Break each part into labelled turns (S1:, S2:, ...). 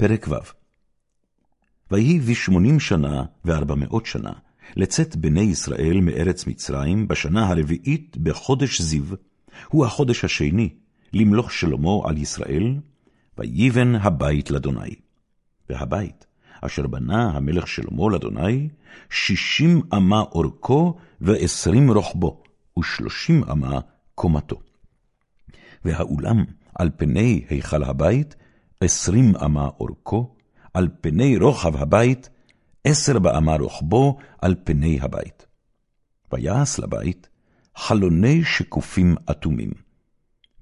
S1: פרק ו' ויהי בשמונים שנה וארבע מאות שנה, לצאת בני ישראל מארץ מצרים בשנה הרביעית בחודש זיו, הוא החודש השני, למלוך שלמה על ישראל, ויבן הבית לאדוני. והבית, אשר בנה המלך שלמה לאדוני, שישים אמה אורכו ועשרים רוחבו, ושלושים אמה קומתו. והאולם על פני היכל הבית, עשרים אמה אורכו, על פני רוחב הבית, עשר באמה רוחבו על פני הבית. ויעש לבית חלוני שקופים אטומים.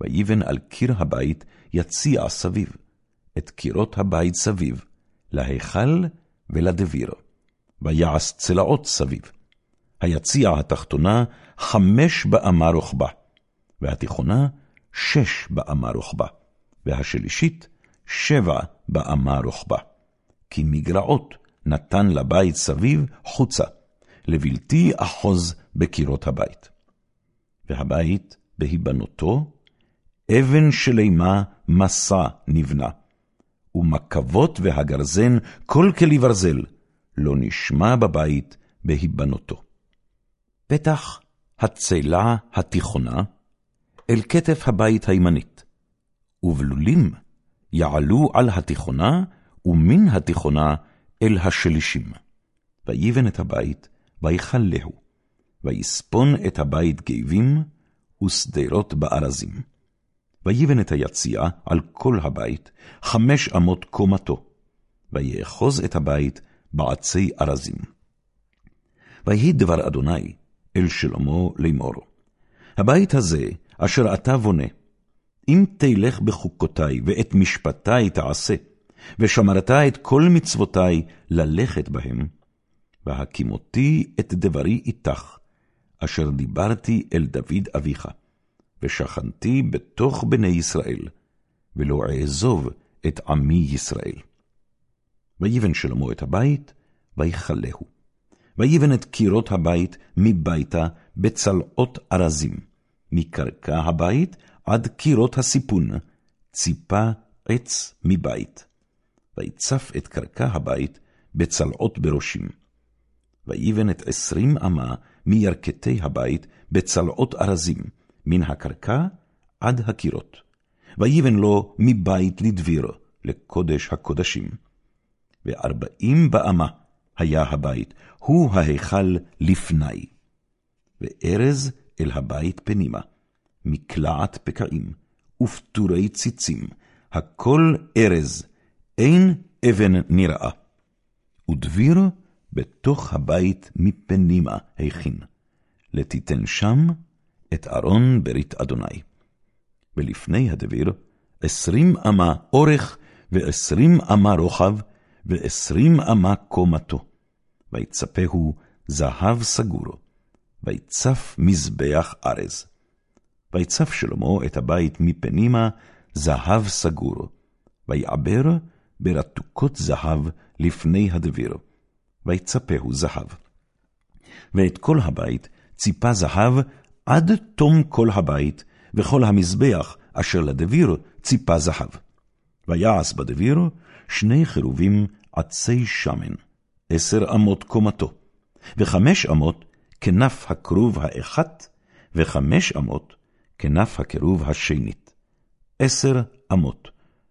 S1: ויבן על קיר הבית יציע סביב, את קירות הבית סביב, להיכל ולדביר. ויעש צלעות סביב. היציע התחתונה חמש באמה רוחבה, והתיכונה שש באמה רוחבה, והשלישית שבע באמה רוחבה. כי מגרעות נתן לבית סביב חוצה, לבלתי אחוז בקירות הבית. והבית בהיבנותו, אבן שלימה מסע נבנה, ומקבות והגרזן כל כלי ברזל, לא נשמע בבית בהיבנותו. פתח הצלע התיכונה אל כתף הבית הימנית, ובלולים יעלו על התיכונה, ומן התיכונה אל השלישים. ויבן את הבית, ויכלהו, ויספון את הבית גבים, ושדרות בארזים. ויבן את היציע על כל הבית, חמש אמות קומתו, ויאחוז את הבית בעצי ארזים. ויהי דבר אדוני אל שלמה לאמור, הבית הזה, אשר אתה בונה, אם תלך בחוקותי ואת משפטי תעשה, ושמרת את כל מצוותי ללכת בהם, והקימותי את דברי איתך, אשר דיברתי אל דוד אביך, ושכנתי בתוך בני ישראל, ולא אעזוב את עמי ישראל. ויבן שלמה את הבית, ויכלהו. ויבן את קירות הבית מביתה בצלעות ארזים, מקרקע הבית עד קירות הסיפון, ציפה עץ מבית. ויצף את קרקע הבית בצלעות בראשים. ויבן את עשרים אמה מירכתי הבית בצלעות ארזים, מן הקרקע עד הקירות. ויבן לו מבית לדביר, לקודש הקודשים. וארבעים באמה היה הבית, הוא ההיכל לפני. וארז אל הבית פנימה, מקלעת פקעים, ופטורי ציצים, הכל ארז, אין אבן נראה. ודביר בתוך הבית מפנימה הכין, לתיתן שם את ארון ברית אדוני. ולפני הדביר, עשרים אמה אורך, ועשרים אמה רוחב, ועשרים אמה קומתו. ויצפהו זהב סגור, ויצף מזבח ארז. ויצף שלמה את הבית מפנימה זהב סגור, ויעבר ברתוקות זהב לפני הדביר, ויצפהו זהב. ואת כל הבית ציפה זהב עד תום כל הבית, וכל המזבח אשר לדביר ציפה זהב. ויעש בדביר שני חירובים עצי שמן, עשר אמות קומתו, וחמש אמות כנף הכרוב האחת, וחמש אמות כנף הכרוב השנית. עשר אמות,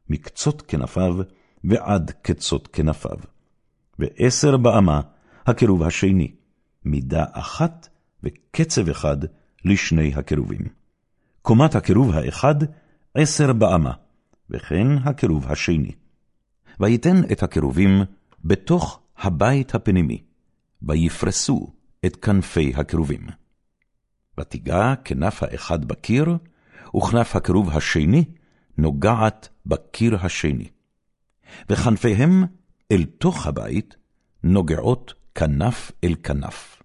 S1: מקצות כנפיו ועד קצות כנפיו. ועשר באמה הכרוב השני, מידה אחת וקצב אחד לשני הכרובים. קומת הכרוב האחד, עשר באמה, וכן הכרוב השני. ויתן את הכרובים בתוך הבית הפנימי, ויפרסו את כנפי הכרובים. ותיגע כנף האחד בקיר, וכנף הכרוב השני נוגעת בקיר השני. וכנפיהם אל תוך הבית נוגעות כנף אל כנף.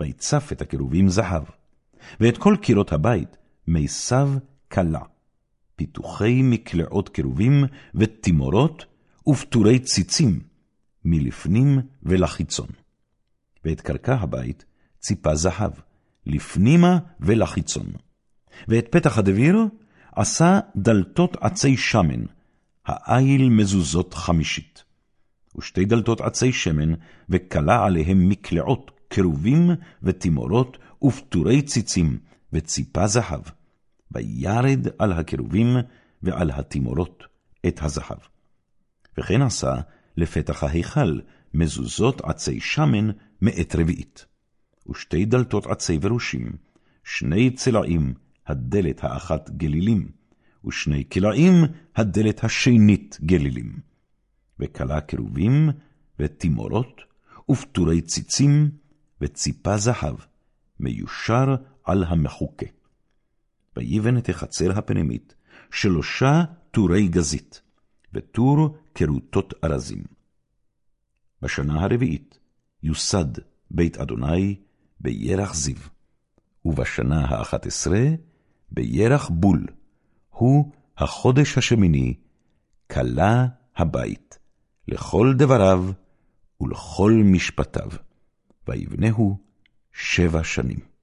S1: ויצף את הכרובים זהב, ואת כל קירות הבית מיסב קלה, פיתוחי מקלעות כרובים ותימורות ופטורי ציצים, מלפנים ולחיצון. ואת קרקע הבית ציפה זהב, לפנימה ולחיצון. ואת פתח הדביר עשה דלתות עצי שמן, העיל מזוזות חמישית. ושתי דלתות עצי שמן, וכלה עליהם מקלעות, קרובים ותימורות, ופטורי ציצים, וציפה זהב. וירד על הקרובים ועל התימורות את הזהב. וכן עשה לפתח ההיכל מזוזות עצי שמן מאת רביעית. ושתי דלתות עצי ורושים, שני צלעים, הדלת האחת גלילים, ושני קלעים, הדלת השנית גלילים. וכלה קרובים, ותימורות, ופטורי ציצים, וציפה זהב, מיושר על המחוקה. ויבן את החצר הפנימית, שלושה טורי גזית, וטור כרוטות ארזים. בשנה הרביעית יוסד בית אדוני בירח זיו, ובשנה האחת עשרה בירח בול, הוא החודש השמיני, כלה הבית, לכל דבריו ולכל משפטיו, ויבנהו שבע שנים.